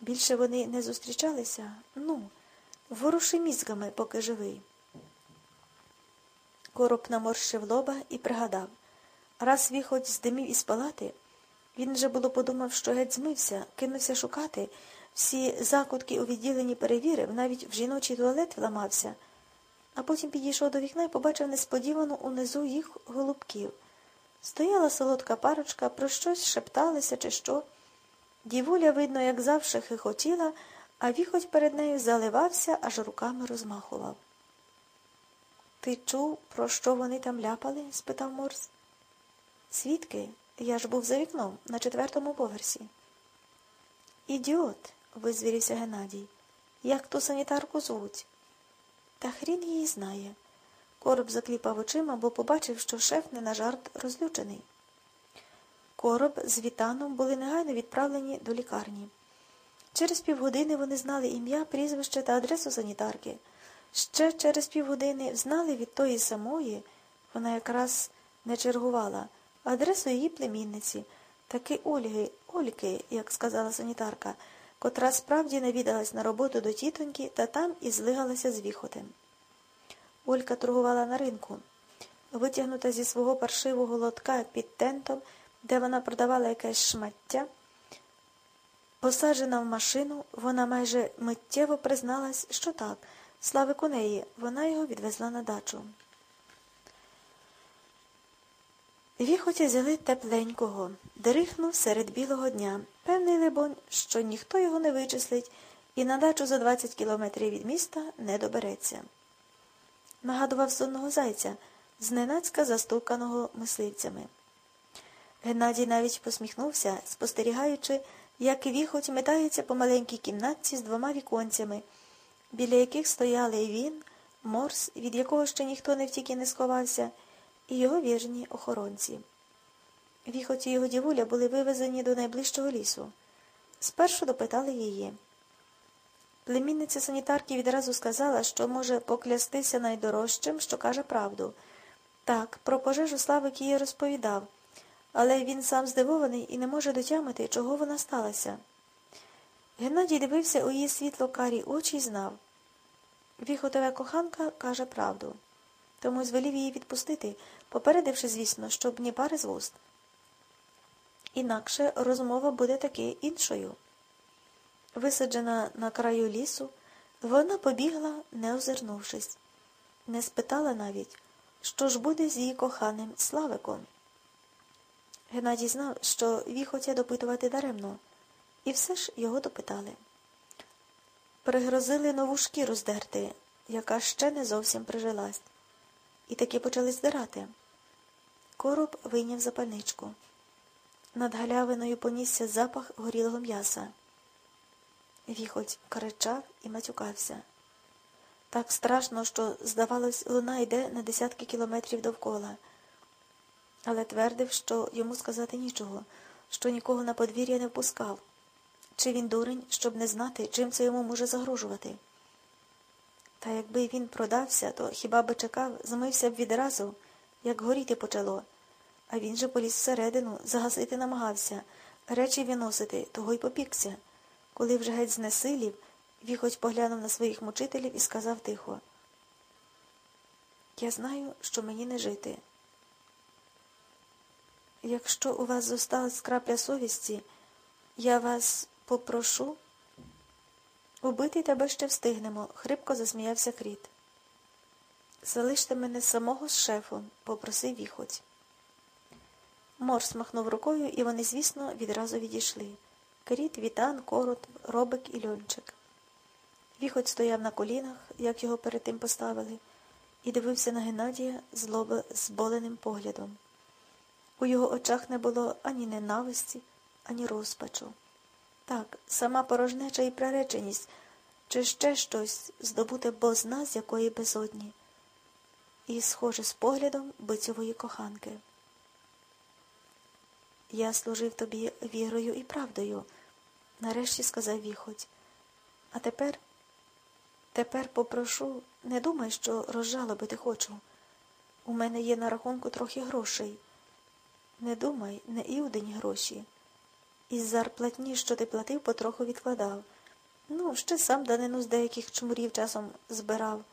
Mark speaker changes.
Speaker 1: Більше вони не зустрічалися? Ну, воруши мізками, поки живий. Короб наморщив лоба і пригадав. Раз віходь здимів із палати, він вже було подумав, що геть змився, кинувся шукати, всі закутки у відділенні перевірив, навіть в жіночий туалет вламався, а потім підійшов до вікна і побачив несподівано унизу їх голубків. Стояла солодка парочка, про щось шепталися, чи що. Дівуля, видно, як завше хихотіла, а віхоть перед нею заливався, аж руками розмахував. Ти чув, про що вони там ляпали? спитав Морс. Свідки, я ж був за вікном на четвертому поверсі. Ідіот, визвірівся Геннадій. Як ту санітарку звуть? Та хрін її знає. Короб закліпав очима, бо побачив, що шеф не на жарт розлючений. Короб з вітаном були негайно відправлені до лікарні. Через півгодини вони знали ім'я, прізвище та адресу санітарки. Ще через півгодини знали від тої самої, вона якраз не чергувала, адресу її племінниці, таки Ольги, Ольки, як сказала санітарка, котра справді навідалась на роботу до тітоньки та там і злигалася з віхотем. Олька торгувала на ринку, витягнута зі свого паршивого лотка під тентом, де вона продавала якесь шмаття. Посаджена в машину, вона майже миттєво призналась, що так, Славик у неї, вона його відвезла на дачу. Віхоті взяли тепленького, дрихнув серед білого дня. Певний, либонь, що ніхто його не вичислить і на дачу за 20 кілометрів від міста не добереться. Нагадував сонного зайця, зненацька застуканого мисливцями. Геннадій навіть посміхнувся, спостерігаючи, як віхоть метається по маленькій кімнатці з двома віконцями, біля яких стояли він, морс, від якого ще ніхто не втік і не сховався, і його вірні охоронці. Віхоть і його дівуля були вивезені до найближчого лісу. Спершу допитали її. Племінниця санітарки відразу сказала, що може поклястися найдорожчим, що каже правду. Так, про пожежу Славик їй розповідав, але він сам здивований і не може дотямити, чого вона сталася. Геннадій дивився у її світло карі очі і знав. Віхотова коханка каже правду, тому звелів її відпустити, попередивши, звісно, щоб ні пари з вуст. Інакше розмова буде таки іншою. Висаджена на краю лісу, вона побігла, не озирнувшись, не спитала навіть, що ж буде з її коханим Славиком. Геннадій знав, що віхотя допитувати даремно, і все ж його допитали. Пригрозили нову шкіру здерти, яка ще не зовсім прижилась, і таки почали здирати. Короб вийняв запальничку. Над галявиною понісся запах горілого м'яса. Віхоть кричав і матюкався. Так страшно, що, здавалось, луна йде на десятки кілометрів довкола, але твердив, що йому сказати нічого, що нікого на подвір'я не впускав. Чи він дурень, щоб не знати, чим це йому може загрожувати? Та якби він продався, то хіба би чекав, змився б відразу, як горіти почало. А він же поліз всередину, загасити намагався, речі виносити, того й попікся. Коли вже геть знесилів, віхоть поглянув на своїх мучителів і сказав тихо. Я знаю, що мені не жити. Якщо у вас зосталась крапля совісті, я вас попрошу. Убити тебе ще встигнемо, хрипко засміявся кріт. Залиште мене самого з шефом, попросив віхоть. Морс махнув рукою, і вони, звісно, відразу відійшли. Кріт, вітан, корот, робик і льончик. Віхоть стояв на колінах, як його перед тим поставили, і дивився на Геннадія злоби зболеним поглядом. У його очах не було ані ненависті, ані розпачу. Так, сама порожнеча і приреченість, чи ще щось здобути бозна з якої безодні, і схоже з поглядом бицьової коханки. Я служив тобі вірою і правдою, нарешті сказав віхоть. А тепер, тепер попрошу, не думай, що розжалобити хочу. У мене є на рахунку трохи грошей. Не думай, не іудень гроші. Із зарплатні, що ти платив, потроху відкладав. Ну, ще сам данину з деяких чмурів часом збирав.